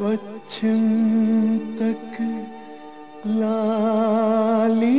पश्चिम तक लाली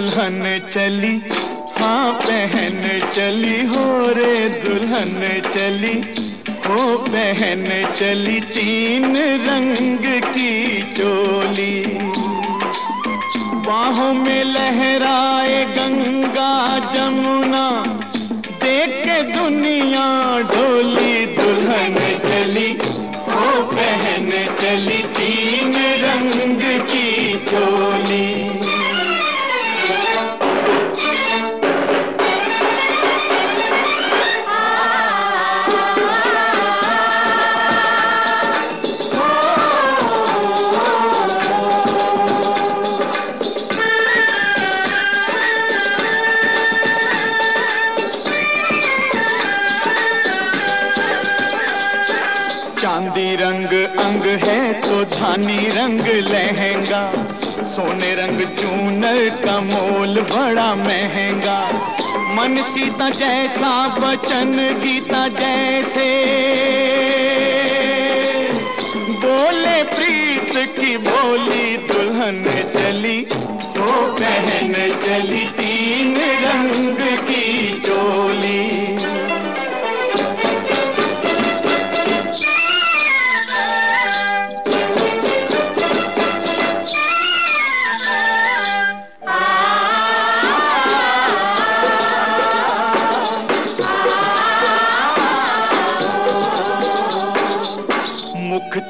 दुल्हन चली हाँ पहन चली, हो रे दुल्हन चली, हो बहन चली, तीन रंग की चोली। बाहों में लहराए गंगा जमुना, देख के दुनिया धानी रंग लहंगा, सोने रंग चूनर का मोल बड़ा महँगा। मन सीता जैसा, वचन गीता जैसे। बोले प्रीत की बोली दुल्हन चली तो बहन चली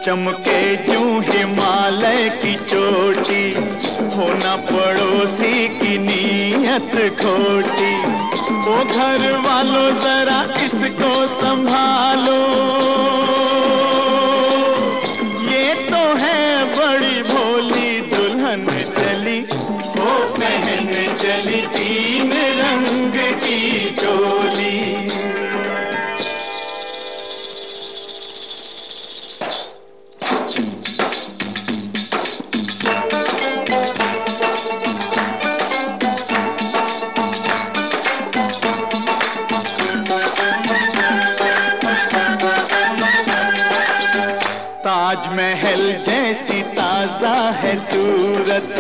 चमके जू हिमालय की चोटी, होना पड़ोसी की नीयत खोटी। वो घर वालों, जरा इसको संभालो। ताजमहल जैसी ताज़ा है सूरत,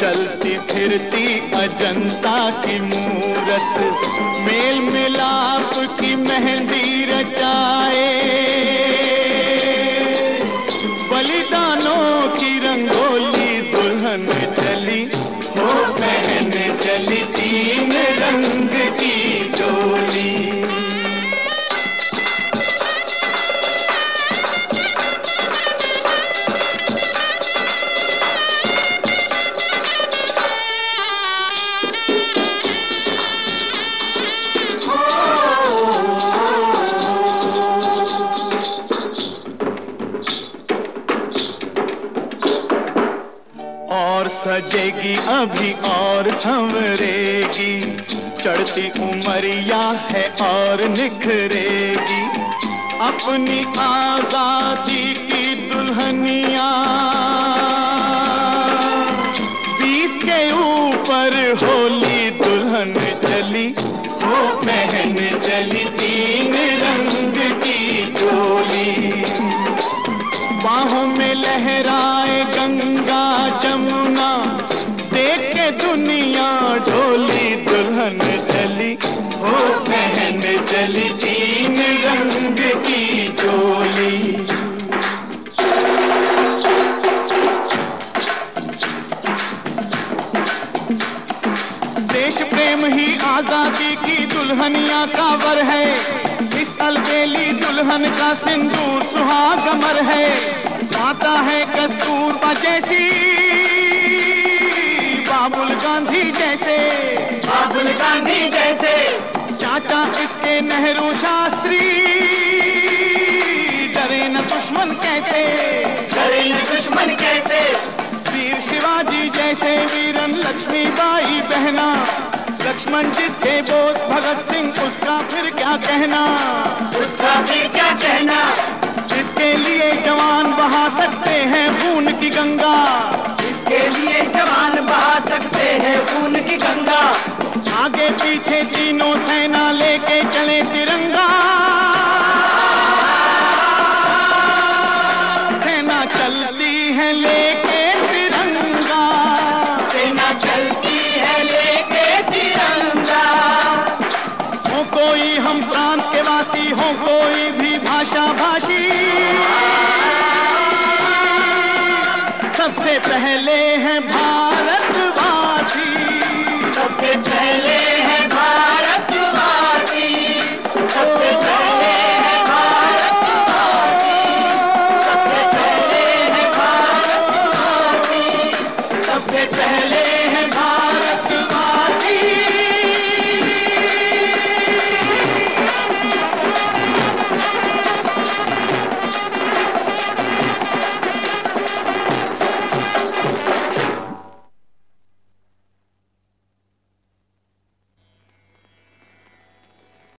चलती फिरती अजंता की मूरत। मेल मिलाप की मेहंदी रचाए। बलिदानों की रंगोली सजेगी अभी और संवरेगी। चढ़ती उमरिया है और निखरेगी। अपनी आज़ादी की दुल्हनिया। बीस के ऊपर होली दुल्हन चली। चली तीन रंग की चोली। देश प्रेम ही आज़ादी की दुल्हनिया का वर है। इस अलबेली दुल्हन का सिंदूर सुहागमर है। आता है कस्तूरबा जैसी बाबुल गांधी जैसे। बाबुल गांधी जैसे। चाचा इसके नेहरू शास्त्री। डरे न दुश्मन कैसे? डरे न दुश्मन कैसे? वीर शिवाजी जैसे वीरन लक्ष्मी बाई बहना। लक्ष्मण जिसके बोस भगत सिंह उसका फिर क्या कहना? उसका फिर क्या कहना? जिसके लिए जवान बहा सकते हैं खून की गंगा। के लिए जवान बहा सकते हैं खून की गंगा। आगे पीछे तीनों सेना लेके चले तिरंगा। सेना चलती है लेके तिरंगा। सेना चलती है लेके तिरंगा। हो कोई हम प्रांत के वासी हो कोई भी भाषा भाषी सबसे पहले है भारत।